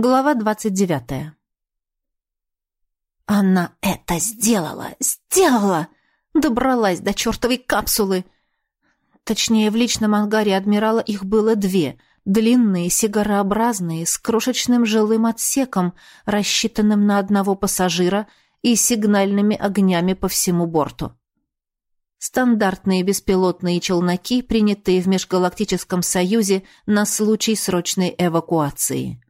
Глава двадцать девятая. Она это сделала! Сделала! Добралась до чертовой капсулы! Точнее, в личном ангаре адмирала их было две. Длинные, сигарообразные, с крошечным жилым отсеком, рассчитанным на одного пассажира и сигнальными огнями по всему борту. Стандартные беспилотные челноки, принятые в Межгалактическом Союзе на случай срочной эвакуации.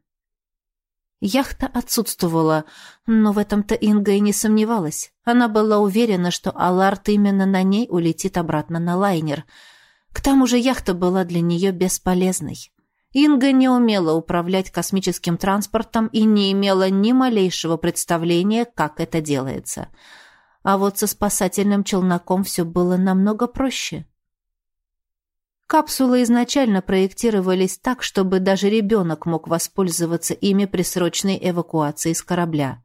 Яхта отсутствовала, но в этом-то Инга и не сомневалась. Она была уверена, что Аларт именно на ней улетит обратно на лайнер. К тому же яхта была для нее бесполезной. Инга не умела управлять космическим транспортом и не имела ни малейшего представления, как это делается. А вот со спасательным челноком все было намного проще. Капсулы изначально проектировались так, чтобы даже ребенок мог воспользоваться ими при срочной эвакуации с корабля.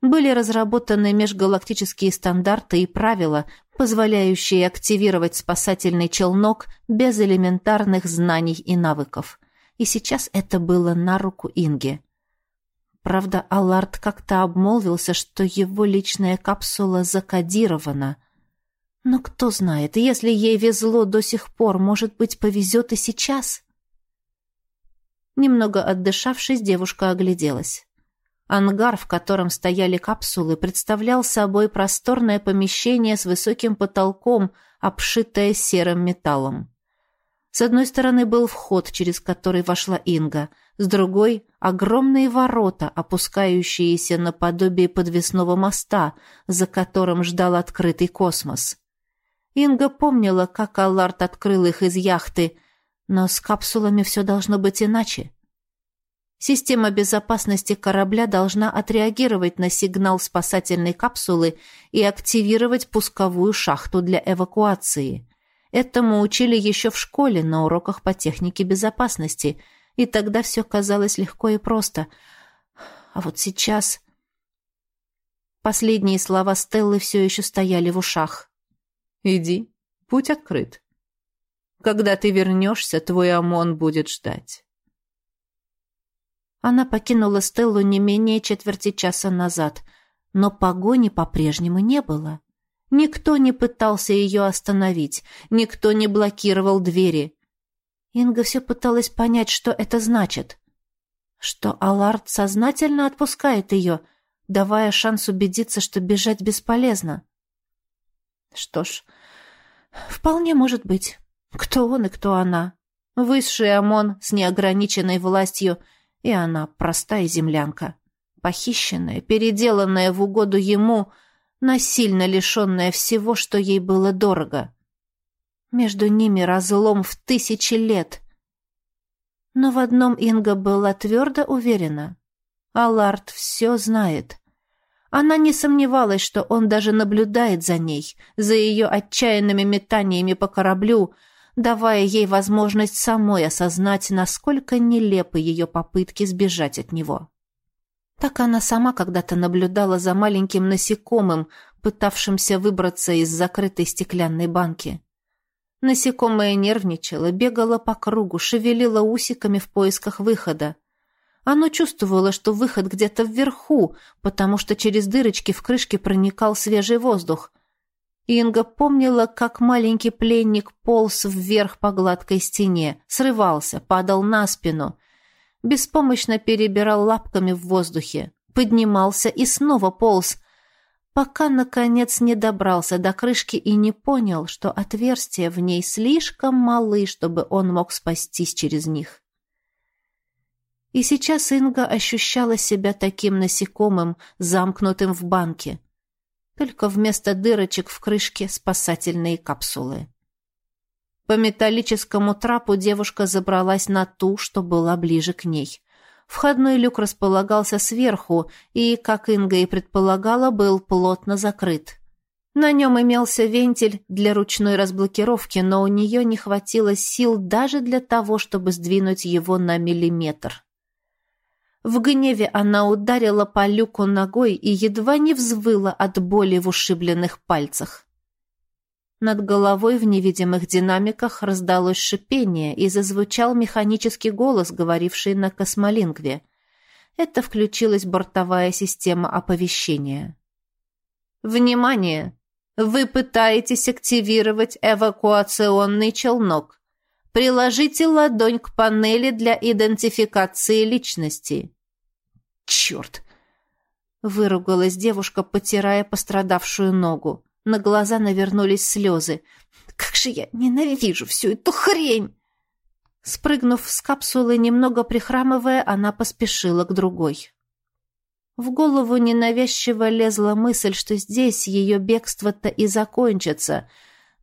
Были разработаны межгалактические стандарты и правила, позволяющие активировать спасательный челнок без элементарных знаний и навыков. И сейчас это было на руку Инге. Правда, Аллард как-то обмолвился, что его личная капсула закодирована – но кто знает, если ей везло до сих пор, может быть, повезет и сейчас? Немного отдышавшись, девушка огляделась. Ангар, в котором стояли капсулы, представлял собой просторное помещение с высоким потолком, обшитое серым металлом. С одной стороны был вход, через который вошла Инга, с другой — огромные ворота, опускающиеся наподобие подвесного моста, за которым ждал открытый космос. Инга помнила, как Аллард открыл их из яхты, но с капсулами все должно быть иначе. Система безопасности корабля должна отреагировать на сигнал спасательной капсулы и активировать пусковую шахту для эвакуации. Этому учили еще в школе на уроках по технике безопасности, и тогда все казалось легко и просто. А вот сейчас... Последние слова Стеллы все еще стояли в ушах. Иди, путь открыт. Когда ты вернешься, твой ОМОН будет ждать. Она покинула Стеллу не менее четверти часа назад, но погони по-прежнему не было. Никто не пытался ее остановить, никто не блокировал двери. Инга все пыталась понять, что это значит. Что Аларт сознательно отпускает ее, давая шанс убедиться, что бежать бесполезно. Что ж, вполне может быть. Кто он и кто она? Высший ОМОН с неограниченной властью, и она простая землянка. Похищенная, переделанная в угоду ему, насильно лишенная всего, что ей было дорого. Между ними разлом в тысячи лет. Но в одном Инга была твердо уверена. Аларт все знает. Она не сомневалась, что он даже наблюдает за ней, за ее отчаянными метаниями по кораблю, давая ей возможность самой осознать, насколько нелепы ее попытки сбежать от него. Так она сама когда-то наблюдала за маленьким насекомым, пытавшимся выбраться из закрытой стеклянной банки. Насекомое нервничало, бегало по кругу, шевелило усиками в поисках выхода. Оно чувствовало, что выход где-то вверху, потому что через дырочки в крышке проникал свежий воздух. Инга помнила, как маленький пленник полз вверх по гладкой стене, срывался, падал на спину, беспомощно перебирал лапками в воздухе, поднимался и снова полз, пока, наконец, не добрался до крышки и не понял, что отверстия в ней слишком малы, чтобы он мог спастись через них. И сейчас Инга ощущала себя таким насекомым, замкнутым в банке. Только вместо дырочек в крышке спасательные капсулы. По металлическому трапу девушка забралась на ту, что была ближе к ней. Входной люк располагался сверху и, как Инга и предполагала, был плотно закрыт. На нем имелся вентиль для ручной разблокировки, но у нее не хватило сил даже для того, чтобы сдвинуть его на миллиметр. В гневе она ударила по люку ногой и едва не взвыла от боли в ушибленных пальцах. Над головой в невидимых динамиках раздалось шипение и зазвучал механический голос, говоривший на космолингве. Это включилась бортовая система оповещения. «Внимание! Вы пытаетесь активировать эвакуационный челнок. Приложите ладонь к панели для идентификации личности». «Черт!» — выругалась девушка, потирая пострадавшую ногу. На глаза навернулись слезы. «Как же я ненавижу всю эту хрень!» Спрыгнув с капсулы, немного прихрамывая, она поспешила к другой. В голову ненавязчиво лезла мысль, что здесь ее бегство-то и закончится,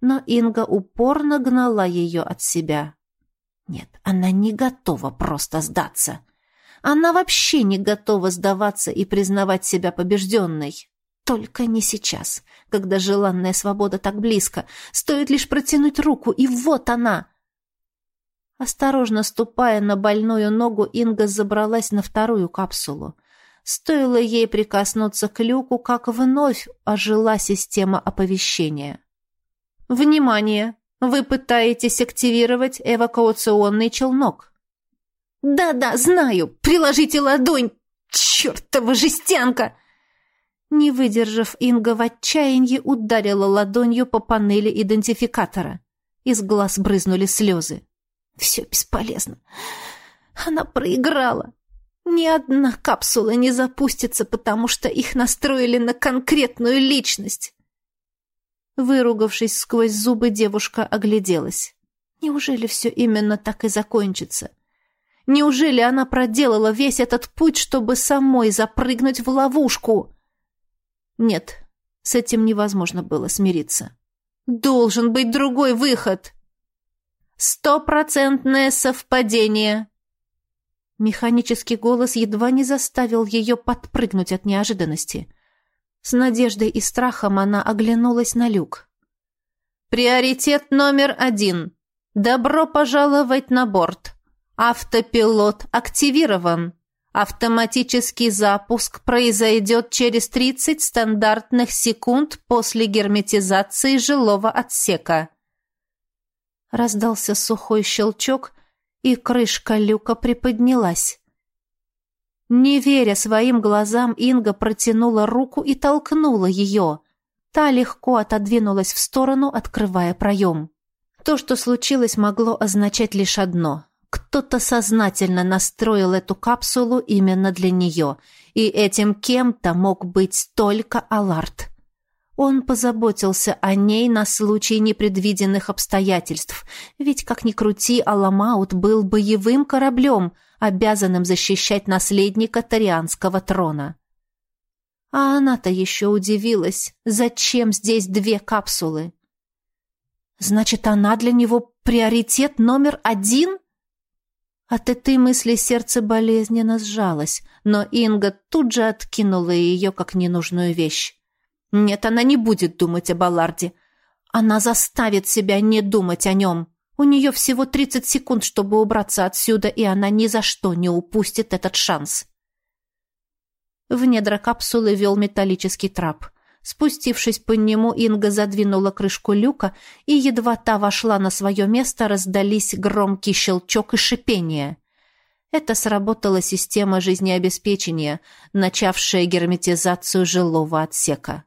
но Инга упорно гнала ее от себя. Нет, она не готова просто сдаться. Она вообще не готова сдаваться и признавать себя побежденной. Только не сейчас, когда желанная свобода так близко. Стоит лишь протянуть руку, и вот она. Осторожно ступая на больную ногу, Инга забралась на вторую капсулу. Стоило ей прикоснуться к люку, как вновь ожила система оповещения. «Внимание! Вы пытаетесь активировать эвакуационный челнок». «Да-да, знаю! Приложите ладонь! Чертова жестянка!» Не выдержав, Инга в отчаянии ударила ладонью по панели идентификатора. Из глаз брызнули слезы. Все бесполезно. Она проиграла. Ни одна капсула не запустится, потому что их настроили на конкретную личность. Выругавшись сквозь зубы, девушка огляделась. Неужели все именно так и закончится? Неужели она проделала весь этот путь, чтобы самой запрыгнуть в ловушку? Нет, с этим невозможно было смириться. Должен быть другой выход. Стопроцентное совпадение. Механический голос едва не заставил ее подпрыгнуть от неожиданности. С надеждой и страхом она оглянулась на люк. «Приоритет номер один. Добро пожаловать на борт. Автопилот активирован. Автоматический запуск произойдет через 30 стандартных секунд после герметизации жилого отсека. Раздался сухой щелчок, и крышка люка приподнялась. Не веря своим глазам, Инга протянула руку и толкнула ее. Та легко отодвинулась в сторону, открывая проем. То, что случилось, могло означать лишь одно — кто-то сознательно настроил эту капсулу именно для нее, и этим кем-то мог быть только Аларт. Он позаботился о ней на случай непредвиденных обстоятельств, ведь, как ни крути, Аламаут был боевым кораблем, обязанным защищать наследника Тарианского трона. А она-то еще удивилась, зачем здесь две капсулы? Значит, она для него приоритет номер один? От этой мысли сердце болезненно сжалось, но Инга тут же откинула ее как ненужную вещь. Нет, она не будет думать об Алларде. Она заставит себя не думать о нем. У нее всего 30 секунд, чтобы убраться отсюда, и она ни за что не упустит этот шанс. В недра капсулы вел металлический трап — Спустившись по нему, Инга задвинула крышку люка, и едва та вошла на свое место, раздались громкий щелчок и шипение. Это сработала система жизнеобеспечения, начавшая герметизацию жилого отсека.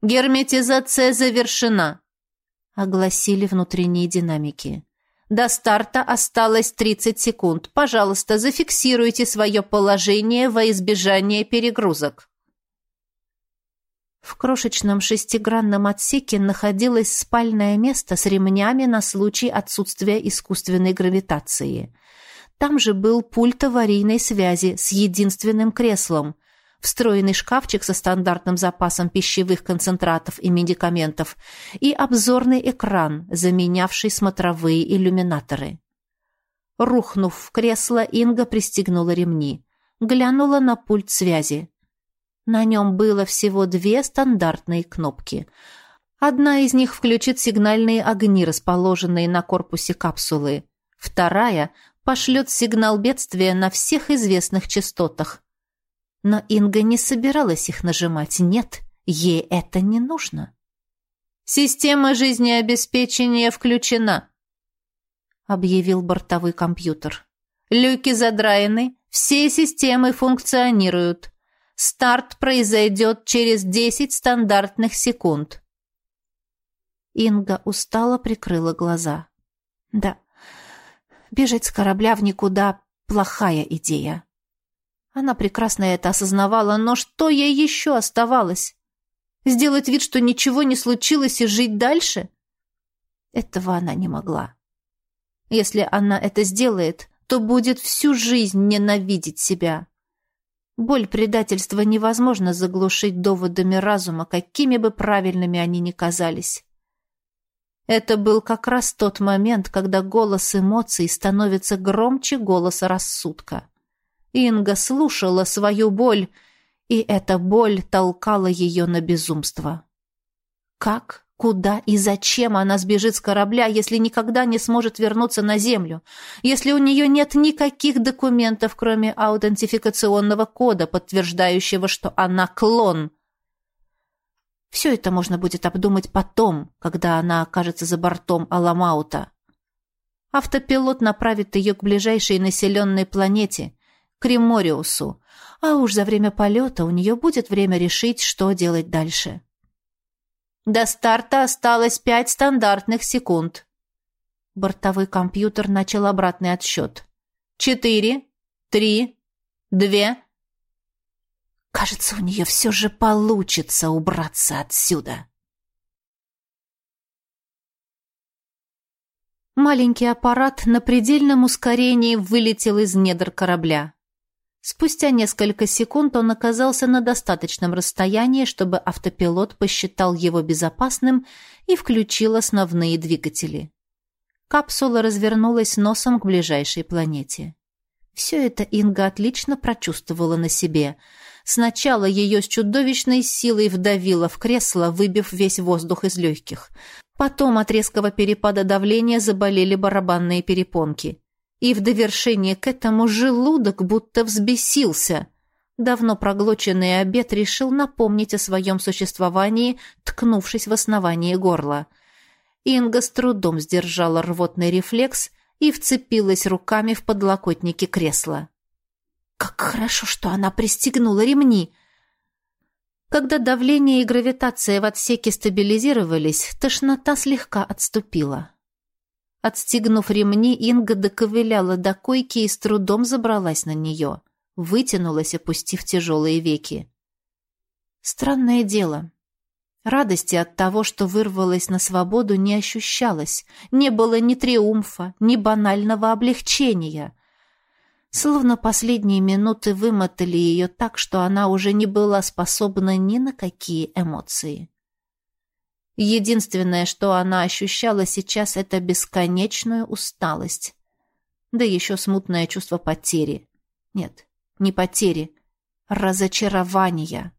«Герметизация завершена», — огласили внутренние динамики. «До старта осталось 30 секунд. Пожалуйста, зафиксируйте свое положение во избежание перегрузок». В крошечном шестигранном отсеке находилось спальное место с ремнями на случай отсутствия искусственной гравитации. Там же был пульт аварийной связи с единственным креслом, встроенный шкафчик со стандартным запасом пищевых концентратов и медикаментов и обзорный экран, заменявший смотровые иллюминаторы. Рухнув в кресло, Инга пристегнула ремни. Глянула на пульт связи. На нем было всего две стандартные кнопки. Одна из них включит сигнальные огни, расположенные на корпусе капсулы. Вторая пошлет сигнал бедствия на всех известных частотах. Но Инга не собиралась их нажимать. Нет, ей это не нужно. «Система жизнеобеспечения включена», — объявил бортовой компьютер. «Люки задраены, Все системы функционируют. Старт произойдет через 10 стандартных секунд. Инга устало прикрыла глаза. Да, бежать с корабля в никуда – плохая идея. Она прекрасно это осознавала, но что ей еще оставалось? Сделать вид, что ничего не случилось, и жить дальше? Этого она не могла. Если она это сделает, то будет всю жизнь ненавидеть себя. Боль предательства невозможно заглушить доводами разума, какими бы правильными они ни казались. Это был как раз тот момент, когда голос эмоций становится громче голоса рассудка. Инга слушала свою боль, и эта боль толкала ее на безумство. Как, куда и зачем она сбежит с корабля, если никогда не сможет вернуться на Землю, если у нее нет никаких документов, кроме аутентификационного кода, подтверждающего, что она клон – все это можно будет обдумать потом, когда она окажется за бортом Аламаута. Автопилот направит ее к ближайшей населенной планете, к Римориусу, а уж за время полета у нее будет время решить, что делать дальше. До старта осталось пять стандартных секунд. Бортовой компьютер начал обратный отсчет. Четыре, три, две, Кажется, у нее все же получится убраться отсюда. Маленький аппарат на предельном ускорении вылетел из недр корабля. Спустя несколько секунд он оказался на достаточном расстоянии, чтобы автопилот посчитал его безопасным и включил основные двигатели. Капсула развернулась носом к ближайшей планете. Все это Инга отлично прочувствовала на себе — Сначала ее с чудовищной силой вдавило в кресло, выбив весь воздух из легких. Потом от резкого перепада давления заболели барабанные перепонки. И в довершение к этому желудок будто взбесился. Давно проглоченный обед решил напомнить о своем существовании, ткнувшись в основание горла. Инга с трудом сдержала рвотный рефлекс и вцепилась руками в подлокотники кресла. Как хорошо, что она пристегнула ремни. Когда давление и гравитация в отсеке стабилизировались, тошнота слегка отступила. Отстегнув ремни, Инга доковыляла до койки и с трудом забралась на нее. Вытянулась, опустив тяжелые веки. Странное дело. Радости от того, что вырвалась на свободу, не ощущалось. Не было ни триумфа, ни банального облегчения. Словно последние минуты вымотали ее так, что она уже не была способна ни на какие эмоции. Единственное, что она ощущала сейчас, это бесконечную усталость. Да еще смутное чувство потери. Нет, не потери, разочарования.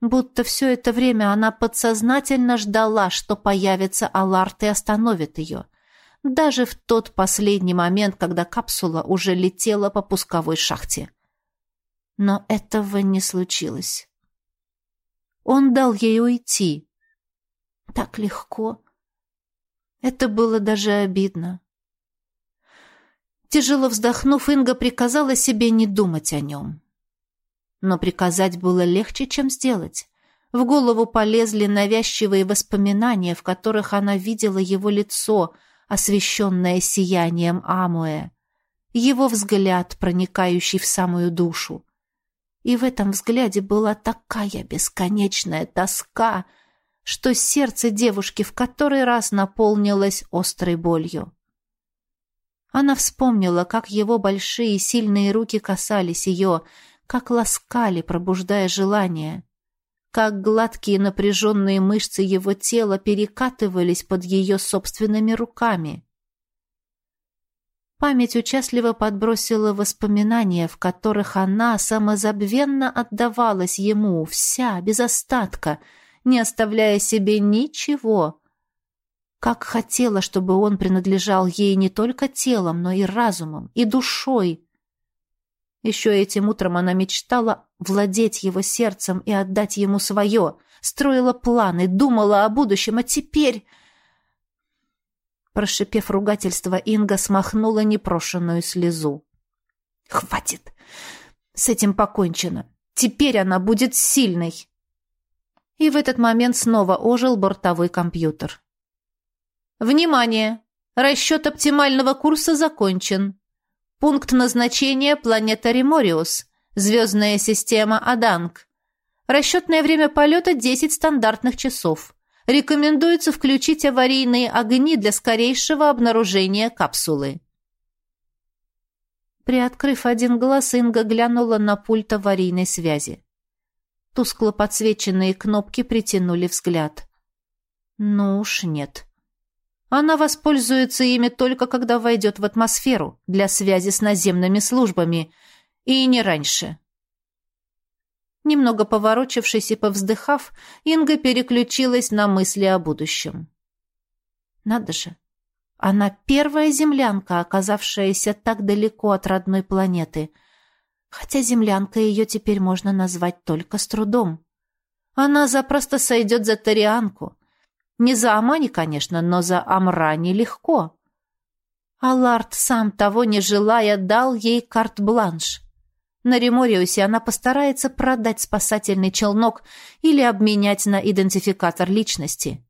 Будто все это время она подсознательно ждала, что появится Аларт и остановит ее даже в тот последний момент, когда капсула уже летела по пусковой шахте. Но этого не случилось. Он дал ей уйти. Так легко. Это было даже обидно. Тяжело вздохнув, Инга приказала себе не думать о нем. Но приказать было легче, чем сделать. В голову полезли навязчивые воспоминания, в которых она видела его лицо — освещенное сиянием Амуэ, его взгляд, проникающий в самую душу. И в этом взгляде была такая бесконечная тоска, что сердце девушки в который раз наполнилось острой болью. Она вспомнила, как его большие сильные руки касались ее, как ласкали, пробуждая желание как гладкие напряженные мышцы его тела перекатывались под ее собственными руками. Память участливо подбросила воспоминания, в которых она самозабвенно отдавалась ему, вся, без остатка, не оставляя себе ничего. Как хотела, чтобы он принадлежал ей не только телом, но и разумом, и душой, еще этим утром она мечтала владеть его сердцем и отдать ему свое, строила планы, думала о будущем, а теперь... Прошипев ругательство, Инга смахнула непрошенную слезу. Хватит. С этим покончено. Теперь она будет сильной. И в этот момент снова ожил бортовой компьютер. Внимание! Расчет оптимального курса закончен. Пункт назначения – планета Ремориус, звездная система Аданг. Расчетное время полета – 10 стандартных часов. Рекомендуется включить аварийные огни для скорейшего обнаружения капсулы. Приоткрыв один глаз, Инга глянула на пульт аварийной связи. Тускло подсвеченные кнопки притянули взгляд. Ну уж нет. Она воспользуется ими только когда войдет в атмосферу для связи с наземными службами, и не раньше. Немного поворочившись и повздыхав, Инга переключилась на мысли о будущем. Надо же, она первая землянка, оказавшаяся так далеко от родной планеты. Хотя землянкой ее теперь можно назвать только с трудом. Она запросто сойдет за тарианку. Не за Амани, конечно, но за Амрани легко. Аларт, сам того не желая, дал ей карт-бланш. На Ремориусе она постарается продать спасательный челнок или обменять на идентификатор личности.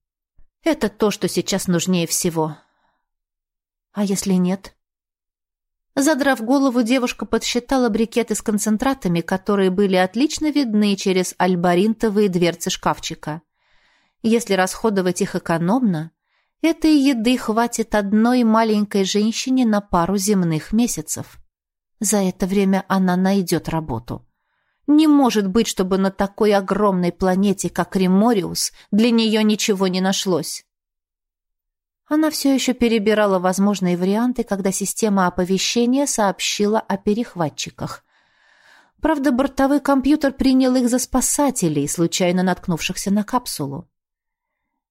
Это то, что сейчас нужнее всего. А если нет? Задрав голову, девушка подсчитала брикеты с концентратами, которые были отлично видны через альбаринтовые дверцы шкафчика. Если расходовать их экономно, этой еды хватит одной маленькой женщине на пару земных месяцев. За это время она найдет работу. Не может быть, чтобы на такой огромной планете, как Римориус, для нее ничего не нашлось. Она все еще перебирала возможные варианты, когда система оповещения сообщила о перехватчиках. Правда, бортовой компьютер принял их за спасателей, случайно наткнувшихся на капсулу.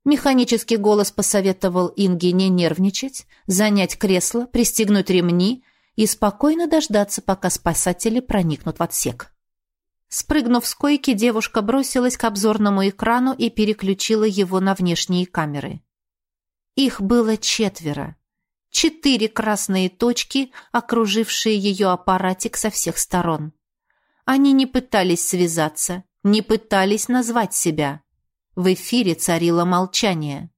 Механический голос посоветовал Инге не нервничать, занять кресло, пристегнуть ремни и спокойно дождаться, пока спасатели проникнут в отсек. Спрыгнув с койки, девушка бросилась к обзорному экрану и переключила его на внешние камеры. Их было четверо. Четыре красные точки, окружившие ее аппаратик со всех сторон. Они не пытались связаться, не пытались назвать себя. В эфире царило молчание.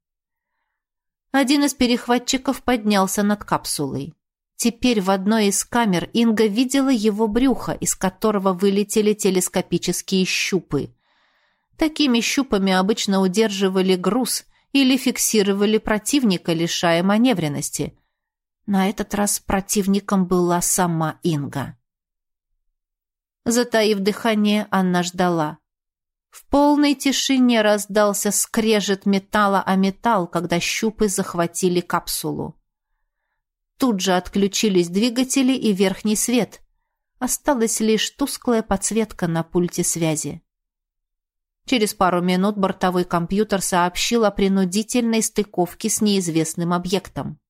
Один из перехватчиков поднялся над капсулой. Теперь в одной из камер Инга видела его брюхо, из которого вылетели телескопические щупы. Такими щупами обычно удерживали груз – или фиксировали противника, лишая маневренности. На этот раз противником была сама Инга. Затаив дыхание, Анна ждала. В полной тишине раздался скрежет металла о металл, когда щупы захватили капсулу. Тут же отключились двигатели и верхний свет. Осталась лишь тусклая подсветка на пульте связи. Через пару минут бортовой компьютер сообщил о принудительной стыковке с неизвестным объектом.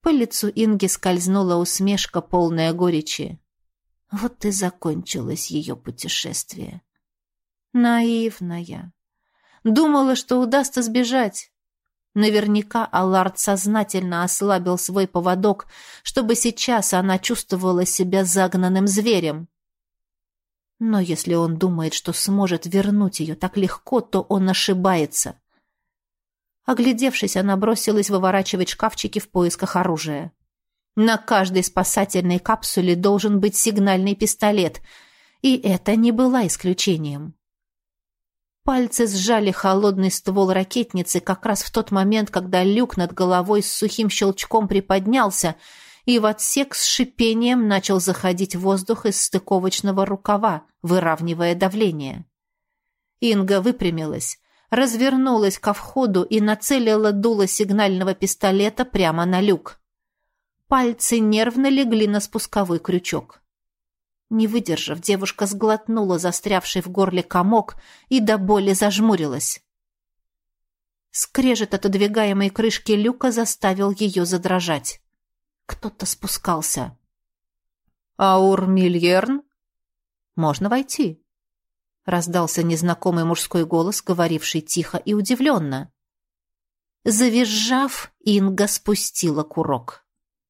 По лицу Инги скользнула усмешка, полная горечи. Вот и закончилось ее путешествие. Наивная. Думала, что удастся сбежать. Наверняка Аллард сознательно ослабил свой поводок, чтобы сейчас она чувствовала себя загнанным зверем. Но если он думает, что сможет вернуть ее так легко, то он ошибается. Оглядевшись, она бросилась выворачивать шкафчики в поисках оружия. На каждой спасательной капсуле должен быть сигнальный пистолет, и это не было исключением. Пальцы сжали холодный ствол ракетницы как раз в тот момент, когда люк над головой с сухим щелчком приподнялся — и в отсек с шипением начал заходить воздух из стыковочного рукава, выравнивая давление. Инга выпрямилась, развернулась ко входу и нацелила дуло сигнального пистолета прямо на люк. Пальцы нервно легли на спусковой крючок. Не выдержав, девушка сглотнула застрявший в горле комок и до боли зажмурилась. Скрежет отодвигаемой крышки люка заставил ее задрожать. Кто-то спускался. «Аур Мильерн? Можно войти?» Раздался незнакомый мужской голос, говоривший тихо и удивленно. Завизжав, Инга спустила курок.